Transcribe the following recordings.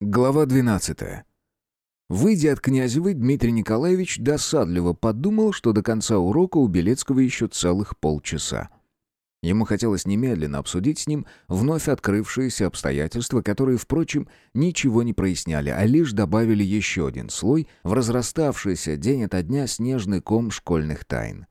Глава 12. Выйдя от Князевой, Дмитрий Николаевич досадливо подумал, что до конца урока у Белецкого еще целых полчаса. Ему хотелось немедленно обсудить с ним вновь открывшиеся обстоятельства, которые, впрочем, ничего не проясняли, а лишь добавили еще один слой в разраставшийся день ото дня снежный ком школьных тайн.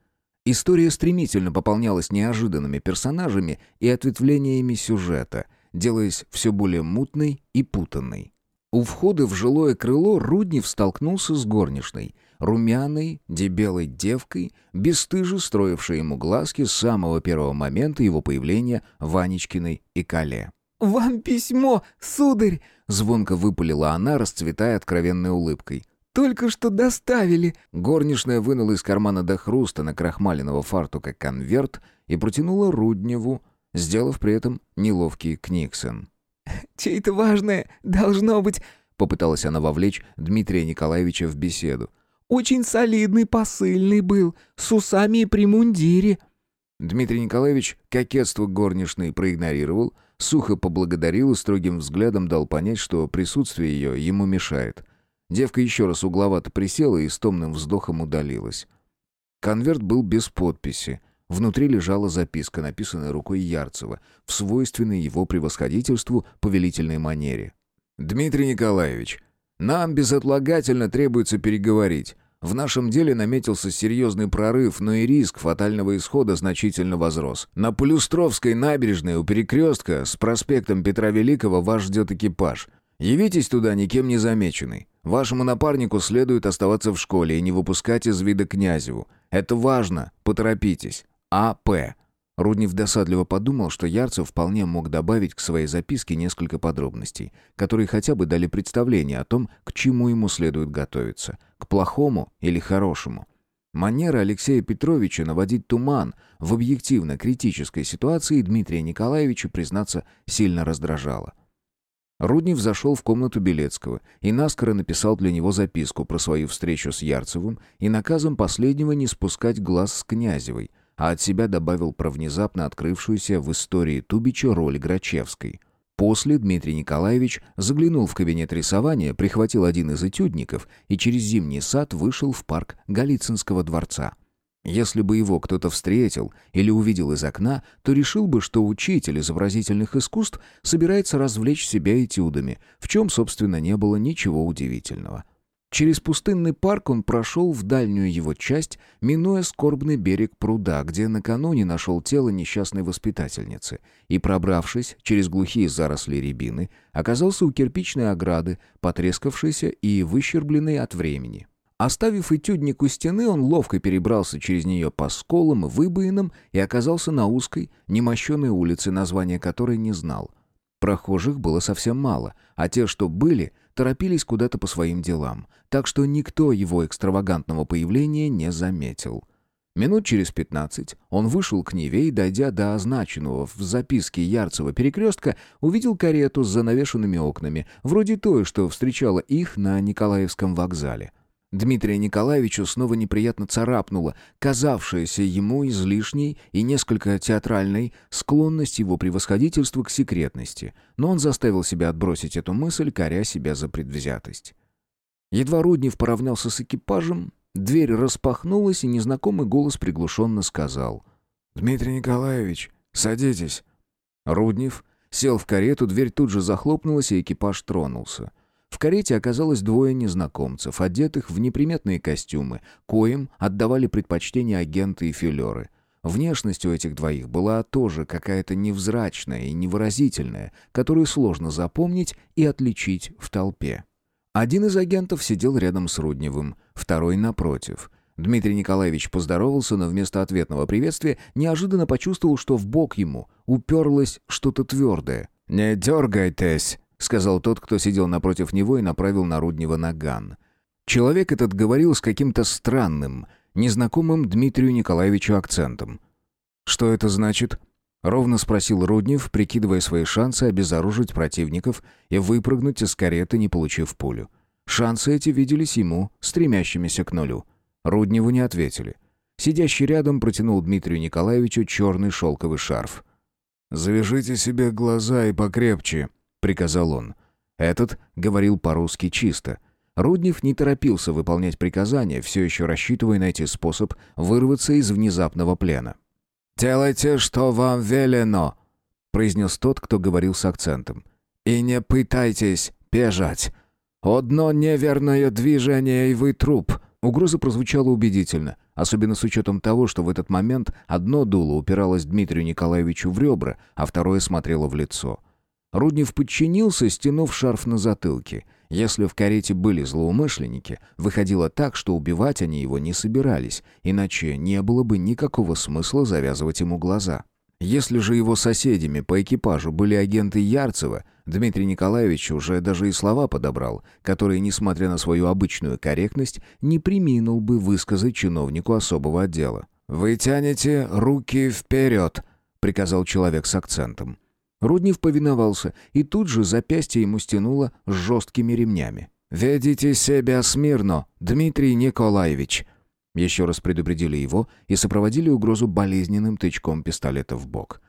История стремительно пополнялась неожиданными персонажами и ответвлениями сюжета, делаясь все более мутной и путанной. У входа в жилое крыло Руднев столкнулся с горничной, румяной, дебелой девкой, бесстыже строившей ему глазки с самого первого момента его появления в Анечкиной и Кале. «Вам письмо, сударь!» — звонко выпалила она, расцветая откровенной улыбкой. «Только что доставили!» Горничная вынула из кармана до хруста на крахмаленного фартука конверт и протянула Рудневу, сделав при этом неловкий книксон. «Чей-то важное должно быть...» Попыталась она вовлечь Дмитрия Николаевича в беседу. «Очень солидный посыльный был, с усами и при мундире». Дмитрий Николаевич кокетство горничной проигнорировал, сухо поблагодарил и строгим взглядом дал понять, что присутствие ее ему мешает. Девка еще раз угловато присела и с томным вздохом удалилась. Конверт был без подписи. Внутри лежала записка, написанная рукой Ярцева, в свойственной его превосходительству повелительной манере. «Дмитрий Николаевич, нам безотлагательно требуется переговорить. В нашем деле наметился серьезный прорыв, но и риск фатального исхода значительно возрос. На Полюстровской набережной у перекрестка с проспектом Петра Великого вас ждет экипаж. Явитесь туда никем не замеченный. Вашему напарнику следует оставаться в школе и не выпускать из вида Князеву. Это важно, поторопитесь. А.П. Руднев досадливо подумал, что Ярцев вполне мог добавить к своей записке несколько подробностей, которые хотя бы дали представление о том, к чему ему следует готовиться, к плохому или хорошему. Манера Алексея Петровича наводить туман в объективно-критической ситуации Дмитрия Николаевича, признаться, сильно раздражала. Руднев зашел в комнату Белецкого и наскоро написал для него записку про свою встречу с Ярцевым и наказом последнего не спускать глаз с Князевой, а от себя добавил про внезапно открывшуюся в истории Тубича роль Грачевской. После Дмитрий Николаевич заглянул в кабинет рисования, прихватил один из этюдников и через зимний сад вышел в парк Голицынского дворца. Если бы его кто-то встретил или увидел из окна, то решил бы, что учитель изобразительных искусств собирается развлечь себя этюдами, в чем, собственно, не было ничего удивительного. Через пустынный парк он прошел в дальнюю его часть, минуя скорбный берег пруда, где накануне нашел тело несчастной воспитательницы, и, пробравшись через глухие заросли рябины, оказался у кирпичной ограды, потрескавшейся и выщербленной от времени. Оставив этюдник у стены, он ловко перебрался через нее по сколам и выбоинам и оказался на узкой, немощенной улице, название которой не знал. Прохожих было совсем мало, а те, что были, торопились куда-то по своим делам, так что никто его экстравагантного появления не заметил. Минут через пятнадцать он вышел к Неве и, дойдя до означенного в записке Ярцева перекрестка, увидел карету с занавешенными окнами, вроде той, что встречала их на Николаевском вокзале. Дмитрия Николаевичу снова неприятно царапнула, казавшаяся ему излишней и несколько театральной склонность его превосходительства к секретности, но он заставил себя отбросить эту мысль, коря себя за предвзятость. Едва Руднев поравнялся с экипажем, дверь распахнулась, и незнакомый голос приглушенно сказал «Дмитрий Николаевич, садитесь». Руднев сел в карету, дверь тут же захлопнулась, и экипаж тронулся. В карете оказалось двое незнакомцев, одетых в неприметные костюмы, коим отдавали предпочтение агенты и филеры. Внешность у этих двоих была тоже какая-то невзрачная и невыразительная, которую сложно запомнить и отличить в толпе. Один из агентов сидел рядом с Рудневым, второй напротив. Дмитрий Николаевич поздоровался, но вместо ответного приветствия неожиданно почувствовал, что в бок ему уперлось что-то твердое. «Не дергайтесь!» — сказал тот, кто сидел напротив него и направил на Руднева наган. Человек этот говорил с каким-то странным, незнакомым Дмитрию Николаевичу акцентом. «Что это значит?» — ровно спросил Руднев, прикидывая свои шансы обезоружить противников и выпрыгнуть из кареты, не получив пулю. Шансы эти виделись ему, стремящимися к нулю. Рудневу не ответили. Сидящий рядом протянул Дмитрию Николаевичу черный шелковый шарф. «Завяжите себе глаза и покрепче», — приказал он. Этот говорил по-русски чисто. Руднев не торопился выполнять приказания, все еще рассчитывая найти способ вырваться из внезапного плена. «Делайте, что вам велено», — произнес тот, кто говорил с акцентом. «И не пытайтесь бежать. Одно неверное движение, и вы труп». Угроза прозвучала убедительно, особенно с учетом того, что в этот момент одно дуло упиралось Дмитрию Николаевичу в ребра, а второе смотрело в лицо. Руднев подчинился, стянув шарф на затылке. Если в карете были злоумышленники, выходило так, что убивать они его не собирались, иначе не было бы никакого смысла завязывать ему глаза. Если же его соседями по экипажу были агенты Ярцева, Дмитрий Николаевич уже даже и слова подобрал, которые, несмотря на свою обычную корректность, не приминул бы высказать чиновнику особого отдела. «Вы тянете руки вперед», — приказал человек с акцентом. Руднев повиновался, и тут же запястье ему стянуло с жесткими ремнями. «Ведите себя смирно, Дмитрий Николаевич», еще раз предупредили его и сопроводили угрозу болезненным тычком пистолета в бок.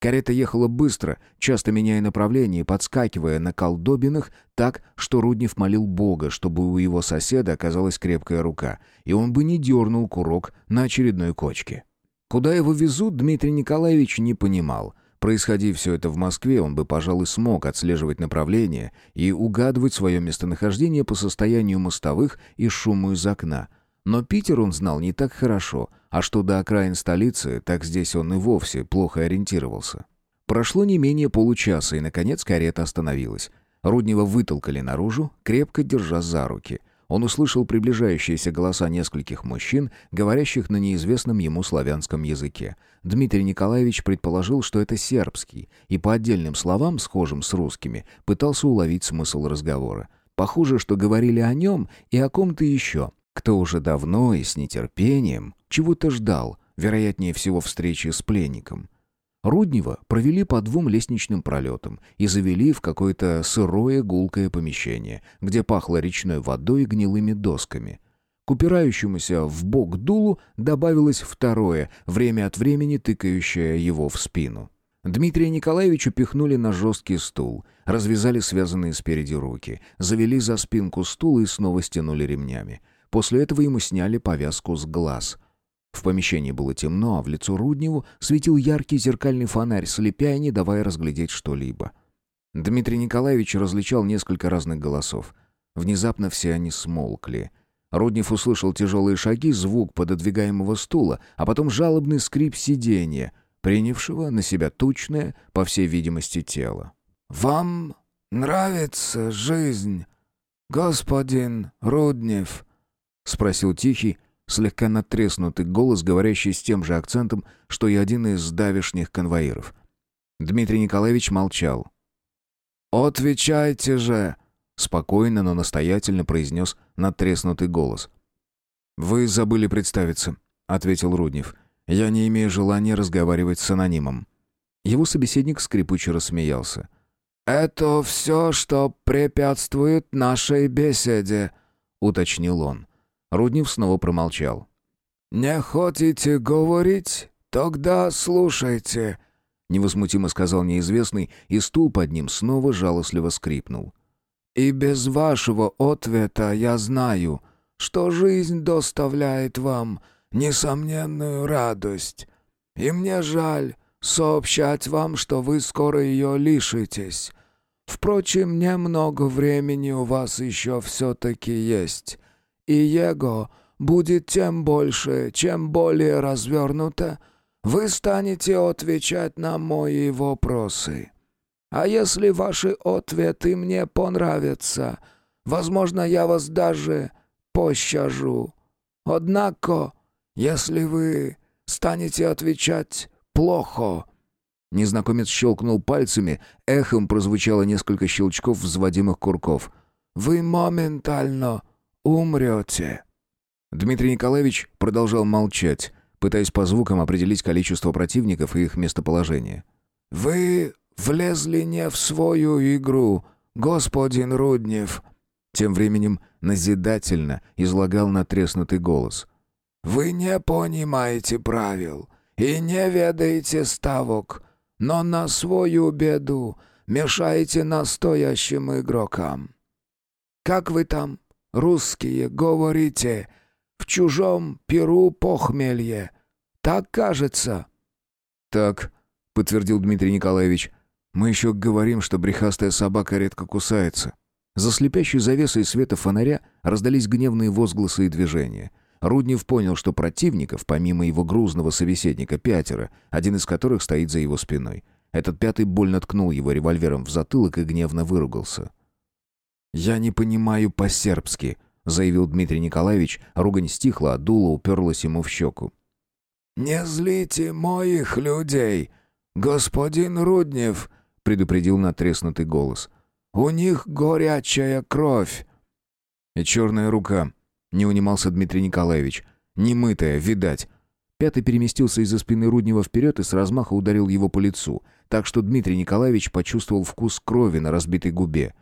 Карета ехала быстро, часто меняя направление и подскакивая на колдобинах так, что Руднев молил Бога, чтобы у его соседа оказалась крепкая рука, и он бы не дернул курок на очередной кочке. Куда его везут, Дмитрий Николаевич не понимал. Происходи все это в Москве, он бы, пожалуй, смог отслеживать направление и угадывать свое местонахождение по состоянию мостовых и шуму из окна — но Питер он знал не так хорошо, а что до окраин столицы, так здесь он и вовсе плохо ориентировался. Прошло не менее получаса, и, наконец, карета остановилась. Руднева вытолкали наружу, крепко держа за руки. Он услышал приближающиеся голоса нескольких мужчин, говорящих на неизвестном ему славянском языке. Дмитрий Николаевич предположил, что это сербский, и по отдельным словам, схожим с русскими, пытался уловить смысл разговора. Похоже, что говорили о нем и о ком-то еще, кто уже давно и с нетерпением чего-то ждал, вероятнее всего встречи с пленником. Руднева провели по двум лестничным пролетам и завели в какое-то сырое гулкое помещение, где пахло речной водой и гнилыми досками. К упирающемуся в бок дулу добавилось второе, время от времени тыкающее его в спину. Дмитрия Николаевича пихнули на жесткий стул, развязали связанные спереди руки, завели за спинку стула и снова стянули ремнями. После этого ему сняли повязку с глаз. В помещении было темно, а в лицо Рудневу светил яркий зеркальный фонарь, слепя и не давая разглядеть что-либо. Дмитрий Николаевич различал несколько разных голосов. Внезапно все они смолкли. Руднев услышал тяжелые шаги, звук пододвигаемого стула, а потом жалобный скрип сиденья, принявшего на себя тучное, по всей видимости, тело. «Вам нравится жизнь, господин Руднев?» — спросил тихий, слегка натреснутый голос, говорящий с тем же акцентом, что и один из давешних конвоиров. Дмитрий Николаевич молчал. «Отвечайте же!» — спокойно, но настоятельно произнес натреснутый голос. «Вы забыли представиться», — ответил Руднев. «Я не имею желания разговаривать с анонимом». Его собеседник скрипуче рассмеялся. «Это все, что препятствует нашей беседе», — уточнил он. Руднев снова промолчал. «Не хотите говорить? Тогда слушайте», — невозмутимо сказал неизвестный, и стул под ним снова жалостливо скрипнул. «И без вашего ответа я знаю, что жизнь доставляет вам несомненную радость, и мне жаль сообщать вам, что вы скоро ее лишитесь. Впрочем, немного времени у вас еще все-таки есть» и его будет тем больше, чем более развернуто вы станете отвечать на мои вопросы. А если ваши ответы мне понравятся, возможно, я вас даже пощажу. Однако, если вы станете отвечать плохо...» Незнакомец щелкнул пальцами, эхом прозвучало несколько щелчков взводимых курков. «Вы моментально умрете». Дмитрий Николаевич продолжал молчать, пытаясь по звукам определить количество противников и их местоположение. «Вы влезли не в свою игру, господин Руднев», тем временем назидательно излагал натреснутый голос. «Вы не понимаете правил и не ведаете ставок, но на свою беду мешаете настоящим игрокам. Как вы там, русские, говорите, в чужом перу похмелье? Так кажется?» «Так», — подтвердил Дмитрий Николаевич. «Мы еще говорим, что брехастая собака редко кусается». За слепящей завесой света фонаря раздались гневные возгласы и движения. Руднев понял, что противников, помимо его грузного собеседника, пятеро, один из которых стоит за его спиной. Этот пятый больно ткнул его револьвером в затылок и гневно выругался. «Я не понимаю по-сербски», — заявил Дмитрий Николаевич. Ругань стихла, а дуло уперлась ему в щеку. «Не злите моих людей, господин Руднев», — предупредил натреснутый голос. «У них горячая кровь». «И черная рука», — не унимался Дмитрий Николаевич. «Немытая, видать». Пятый переместился из-за спины Руднева вперед и с размаха ударил его по лицу, так что Дмитрий Николаевич почувствовал вкус крови на разбитой губе.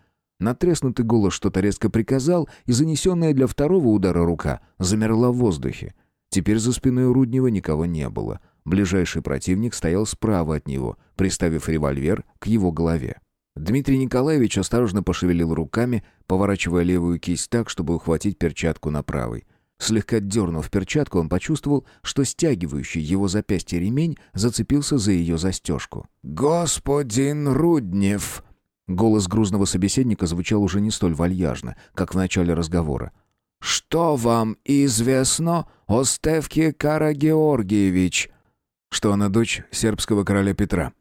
Натреснутый голос что-то резко приказал, и занесенная для второго удара рука замерла в воздухе. Теперь за спиной Руднева никого не было. Ближайший противник стоял справа от него, приставив револьвер к его голове. Дмитрий Николаевич осторожно пошевелил руками, поворачивая левую кисть так, чтобы ухватить перчатку на правой. Слегка дернув перчатку, он почувствовал, что стягивающий его запястье ремень зацепился за ее застежку. «Господин Руднев!» Голос грузного собеседника звучал уже не столь вальяжно, как в начале разговора. «Что вам известно о Стевке Карагеоргиевич?» «Что она дочь сербского короля Петра».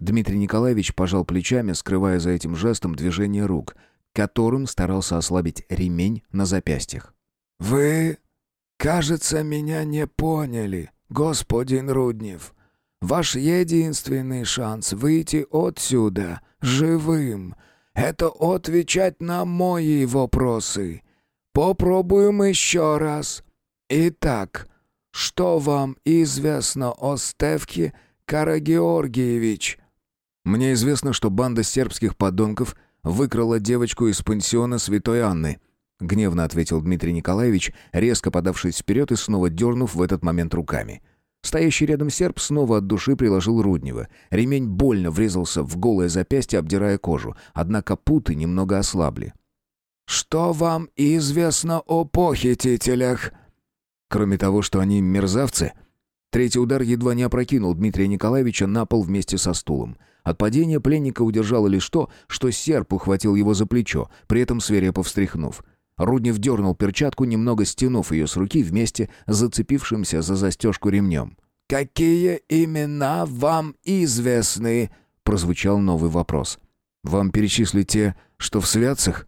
Дмитрий Николаевич пожал плечами, скрывая за этим жестом движение рук, которым старался ослабить ремень на запястьях. «Вы, кажется, меня не поняли, господин Руднев. Ваш единственный шанс выйти отсюда живым — это отвечать на мои вопросы. Попробуем еще раз. Итак, что вам известно о Стевке Карагеоргиевич?» «Мне известно, что банда сербских подонков выкрала девочку из пансиона Святой Анны», — гневно ответил Дмитрий Николаевич, резко подавшись вперед и снова дернув в этот момент руками. Стоящий рядом серб снова от души приложил Руднева. Ремень больно врезался в голое запястье, обдирая кожу, однако путы немного ослабли. «Что вам известно о похитителях?» Кроме того, что они мерзавцы. Третий удар едва не опрокинул Дмитрия Николаевича на пол вместе со стулом. От падения пленника удержало лишь то, что серп ухватил его за плечо, при этом свирепо встряхнув. Руднев дернул перчатку, немного стянув ее с руки вместе зацепившимся за застежку ремнем. «Какие имена вам известны?» — прозвучал новый вопрос. «Вам перечислить те, что в святцах?»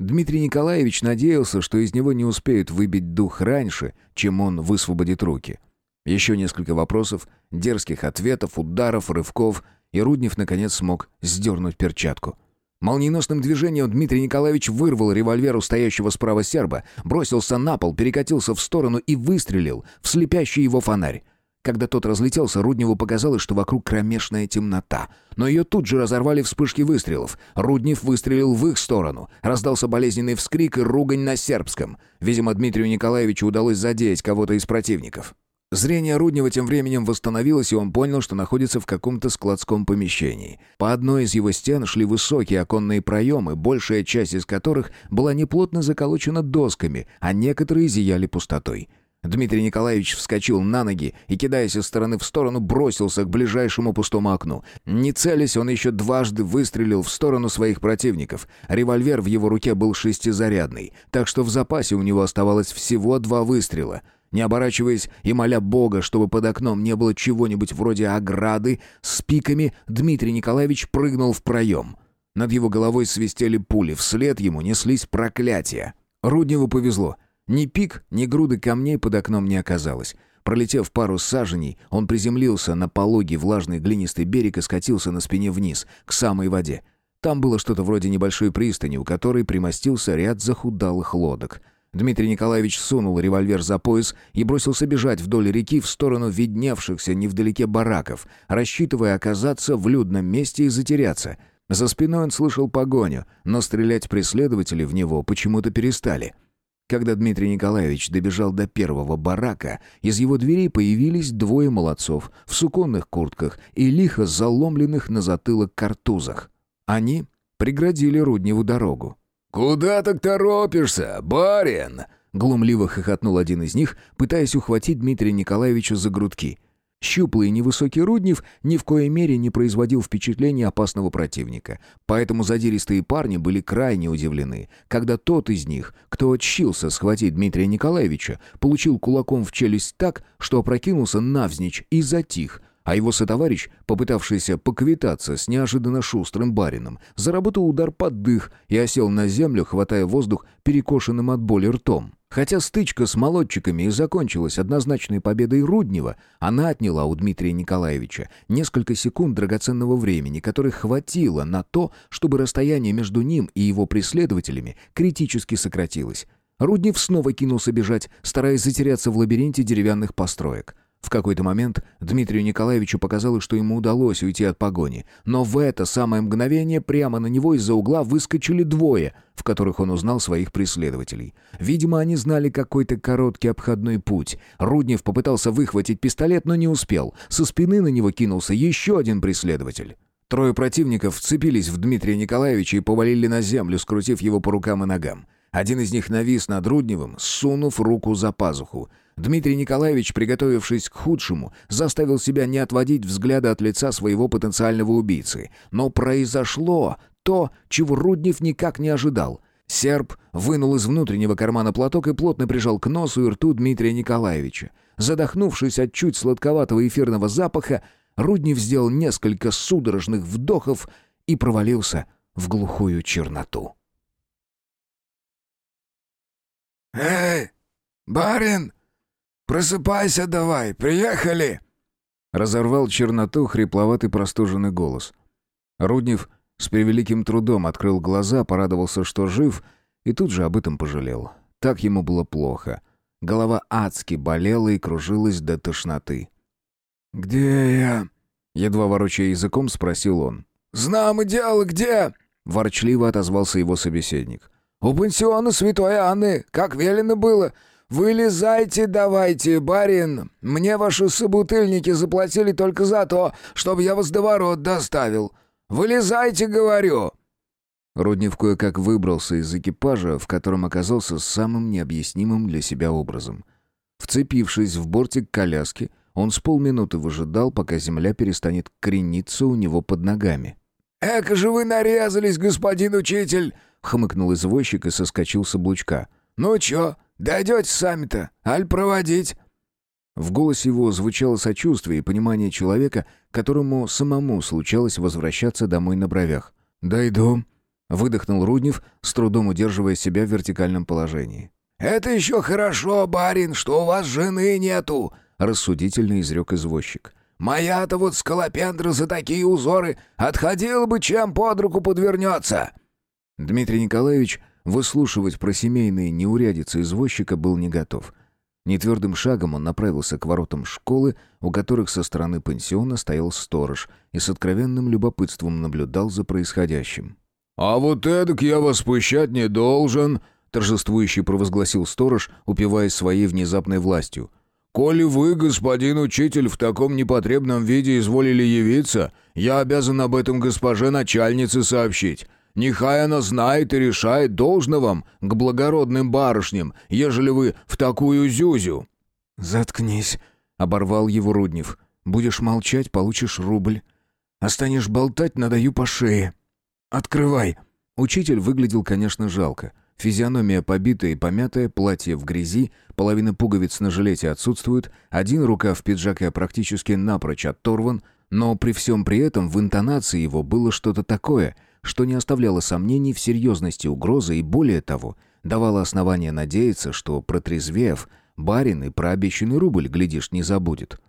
Дмитрий Николаевич надеялся, что из него не успеют выбить дух раньше, чем он высвободит руки. Еще несколько вопросов, дерзких ответов, ударов, рывков, и Руднев наконец смог сдернуть перчатку. Молниеносным движением Дмитрий Николаевич вырвал револьвер у стоящего справа серба, бросился на пол, перекатился в сторону и выстрелил в слепящий его фонарь. Когда тот разлетелся, Рудневу показалось, что вокруг кромешная темнота. Но ее тут же разорвали вспышки выстрелов. Руднев выстрелил в их сторону. Раздался болезненный вскрик и ругань на сербском. Видимо, Дмитрию Николаевичу удалось задеть кого-то из противников. Зрение Руднева тем временем восстановилось, и он понял, что находится в каком-то складском помещении. По одной из его стен шли высокие оконные проемы, большая часть из которых была неплотно заколочена досками, а некоторые зияли пустотой. Дмитрий Николаевич вскочил на ноги и, кидаясь из стороны в сторону, бросился к ближайшему пустому окну. Не целясь, он еще дважды выстрелил в сторону своих противников. Револьвер в его руке был шестизарядный, так что в запасе у него оставалось всего два выстрела. Не оборачиваясь и моля Бога, чтобы под окном не было чего-нибудь вроде ограды, с пиками Дмитрий Николаевич прыгнул в проем. Над его головой свистели пули, вслед ему неслись проклятия. Рудневу повезло — ни пик, ни груды камней под окном не оказалось. Пролетев пару саженей, он приземлился на пологий влажный глинистый берег и скатился на спине вниз, к самой воде. Там было что-то вроде небольшой пристани, у которой примостился ряд захудалых лодок. Дмитрий Николаевич сунул револьвер за пояс и бросился бежать вдоль реки в сторону видневшихся невдалеке бараков, рассчитывая оказаться в людном месте и затеряться. За спиной он слышал погоню, но стрелять преследователи в него почему-то перестали — когда Дмитрий Николаевич добежал до первого барака, из его дверей появились двое молодцов в суконных куртках и лихо заломленных на затылок картузах. Они преградили Рудневу дорогу. «Куда так торопишься, барин?» Глумливо хохотнул один из них, пытаясь ухватить Дмитрия Николаевича за грудки. Щуплый и невысокий Руднев ни в коей мере не производил впечатления опасного противника, поэтому задиристые парни были крайне удивлены, когда тот из них, кто отщился схватить Дмитрия Николаевича, получил кулаком в челюсть так, что опрокинулся навзничь и затих, а его сотоварищ, попытавшийся поквитаться с неожиданно шустрым барином, заработал удар под дых и осел на землю, хватая воздух перекошенным от боли ртом. Хотя стычка с молодчиками и закончилась однозначной победой Руднева, она отняла у Дмитрия Николаевича несколько секунд драгоценного времени, которых хватило на то, чтобы расстояние между ним и его преследователями критически сократилось. Руднев снова кинулся бежать, стараясь затеряться в лабиринте деревянных построек. В какой-то момент Дмитрию Николаевичу показалось, что ему удалось уйти от погони, но в это самое мгновение прямо на него из-за угла выскочили двое, в которых он узнал своих преследователей. Видимо, они знали какой-то короткий обходной путь. Руднев попытался выхватить пистолет, но не успел. Со спины на него кинулся еще один преследователь. Трое противников вцепились в Дмитрия Николаевича и повалили на землю, скрутив его по рукам и ногам. Один из них навис над Рудневым, сунув руку за пазуху. Дмитрий Николаевич, приготовившись к худшему, заставил себя не отводить взгляда от лица своего потенциального убийцы. Но произошло то, чего Руднев никак не ожидал. Серб вынул из внутреннего кармана платок и плотно прижал к носу и рту Дмитрия Николаевича. Задохнувшись от чуть сладковатого эфирного запаха, Руднев сделал несколько судорожных вдохов и провалился в глухую черноту. «Эй, барин!» «Просыпайся давай, приехали!» Разорвал черноту хрипловатый простуженный голос. Руднев с превеликим трудом открыл глаза, порадовался, что жив, и тут же об этом пожалел. Так ему было плохо. Голова адски болела и кружилась до тошноты. «Где я?» Едва ворочая языком, спросил он. «Знам и дело, где?» Ворчливо отозвался его собеседник. «У пансиона Святой Анны, как велено было. «Вылезайте давайте, барин! Мне ваши собутыльники заплатили только за то, чтобы я вас до ворот доставил. Вылезайте, говорю!» Руднев кое-как выбрался из экипажа, в котором оказался самым необъяснимым для себя образом. Вцепившись в бортик коляски, он с полминуты выжидал, пока земля перестанет крениться у него под ногами. «Эка же вы нарезались, господин учитель!» — хмыкнул извозчик и соскочил с облучка. «Ну чё, Дойдете сами-то, аль проводить?» В голосе его звучало сочувствие и понимание человека, которому самому случалось возвращаться домой на бровях. «Дойду», — выдохнул Руднев, с трудом удерживая себя в вертикальном положении. «Это еще хорошо, барин, что у вас жены нету», — рассудительно изрек извозчик. «Моя-то вот скалопендра за такие узоры отходила бы, чем под руку подвернется». Дмитрий Николаевич Выслушивать про семейные неурядицы извозчика был не готов. Нетвердым шагом он направился к воротам школы, у которых со стороны пансиона стоял сторож и с откровенным любопытством наблюдал за происходящим. «А вот эдак я вас пущать не должен», — торжествующий провозгласил сторож, упиваясь своей внезапной властью. «Коли вы, господин учитель, в таком непотребном виде изволили явиться, я обязан об этом госпоже начальнице сообщить. Нехай она знает и решает, должно вам к благородным барышням, ежели вы в такую зюзю». «Заткнись», — оборвал его Руднев. «Будешь молчать, получишь рубль. А станешь болтать, надаю по шее. Открывай». Учитель выглядел, конечно, жалко. Физиономия побитая и помятая, платье в грязи, половина пуговиц на жилете отсутствует, один рукав пиджака практически напрочь оторван, но при всем при этом в интонации его было что-то такое — что не оставляло сомнений в серьезности угрозы и, более того, давало основание надеяться, что, протрезвев, барин и про обещанный рубль, глядишь, не забудет.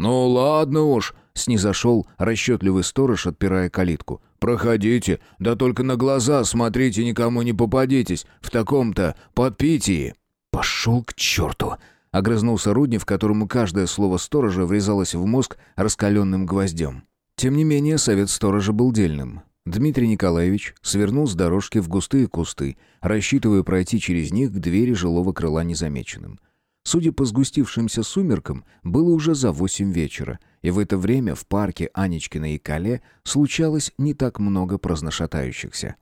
«Ну ладно уж», — снизошел расчетливый сторож, отпирая калитку. «Проходите, да только на глаза смотрите, никому не попадитесь, в таком-то подпитии». «Пошел к черту!» — огрызнулся Руднев, которому каждое слово сторожа врезалось в мозг раскаленным гвоздем. Тем не менее, совет сторожа был дельным. Дмитрий Николаевич свернул с дорожки в густые кусты, рассчитывая пройти через них к двери жилого крыла незамеченным. Судя по сгустившимся сумеркам, было уже за восемь вечера, И в это время в парке Анечкина и Кале случалось не так много праздношатающихся.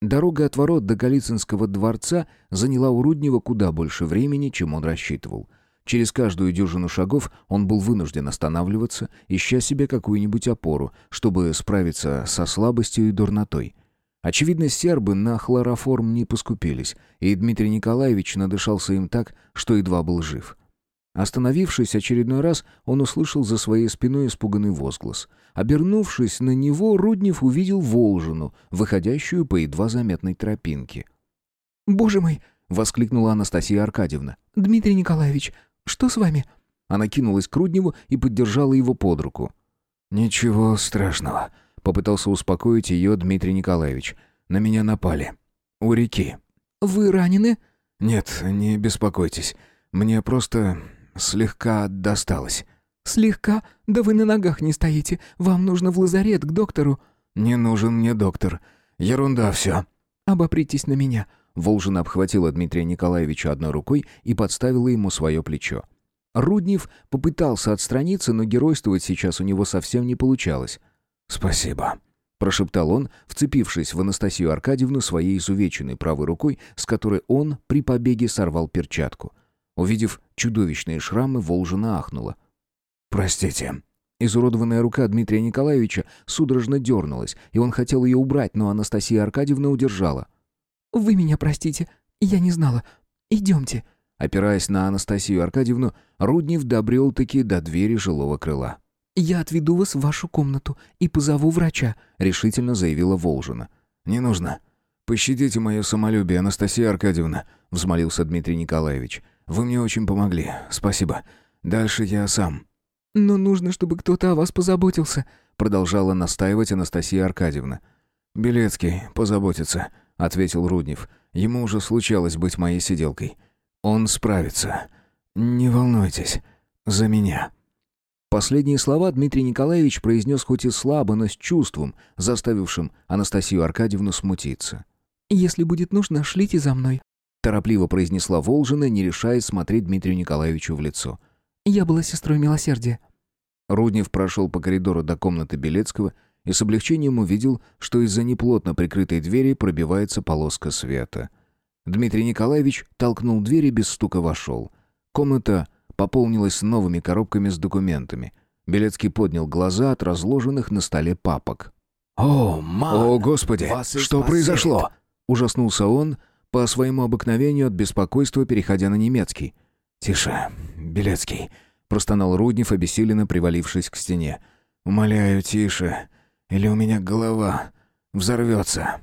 Дорога от ворот до Голицынского дворца заняла у Руднева куда больше времени, чем он рассчитывал. Через каждую дюжину шагов он был вынужден останавливаться, ища себе какую-нибудь опору, чтобы справиться со слабостью и дурнотой. Очевидно, сербы на хлороформ не поскупились, и Дмитрий Николаевич надышался им так, что едва был жив. Остановившись очередной раз, он услышал за своей спиной испуганный возглас. Обернувшись на него, Руднев увидел Волжину, выходящую по едва заметной тропинке. «Боже мой!» — воскликнула Анастасия Аркадьевна. «Дмитрий Николаевич, что с вами?» Она кинулась к Рудневу и поддержала его под руку. «Ничего страшного», — попытался успокоить ее Дмитрий Николаевич. «На меня напали. У реки». «Вы ранены?» «Нет, не беспокойтесь. Мне просто слегка досталось». «Слегка? Да вы на ногах не стоите. Вам нужно в лазарет, к доктору». «Не нужен мне доктор. Ерунда все». «Обопритесь на меня». Волжина обхватила Дмитрия Николаевича одной рукой и подставила ему свое плечо. Руднев попытался отстраниться, но геройствовать сейчас у него совсем не получалось. «Спасибо», — прошептал он, вцепившись в Анастасию Аркадьевну своей изувеченной правой рукой, с которой он при побеге сорвал перчатку. Увидев чудовищные шрамы, Волжина ахнула. «Простите». Изуродованная рука Дмитрия Николаевича судорожно дернулась, и он хотел ее убрать, но Анастасия Аркадьевна удержала. «Вы меня простите, я не знала. Идемте». Опираясь на Анастасию Аркадьевну, Руднев добрел-таки до двери жилого крыла. «Я отведу вас в вашу комнату и позову врача», — решительно заявила Волжина. «Не нужно. Пощадите мое самолюбие, Анастасия Аркадьевна», — взмолился Дмитрий Николаевич. «Вы мне очень помогли. Спасибо. Дальше я сам». «Но нужно, чтобы кто-то о вас позаботился», — продолжала настаивать Анастасия Аркадьевна. «Белецкий позаботится», — ответил Руднев. «Ему уже случалось быть моей сиделкой. Он справится. Не волнуйтесь. За меня». Последние слова Дмитрий Николаевич произнес хоть и слабо, но с чувством, заставившим Анастасию Аркадьевну смутиться. «Если будет нужно, шлите за мной», — торопливо произнесла Волжина, не решаясь смотреть Дмитрию Николаевичу в лицо. «Я была сестрой милосердия». Руднев прошел по коридору до комнаты Белецкого и с облегчением увидел, что из-за неплотно прикрытой двери пробивается полоска света. Дмитрий Николаевич толкнул дверь и без стука вошел. Комната пополнилась новыми коробками с документами. Белецкий поднял глаза от разложенных на столе папок. «О, мам! О, Господи! Что произошло?» Ужаснулся он, по своему обыкновению от беспокойства переходя на немецкий. «Тише, Белецкий», — простонал Руднев, обессиленно привалившись к стене. «Умоляю, тише, или у меня голова взорвется».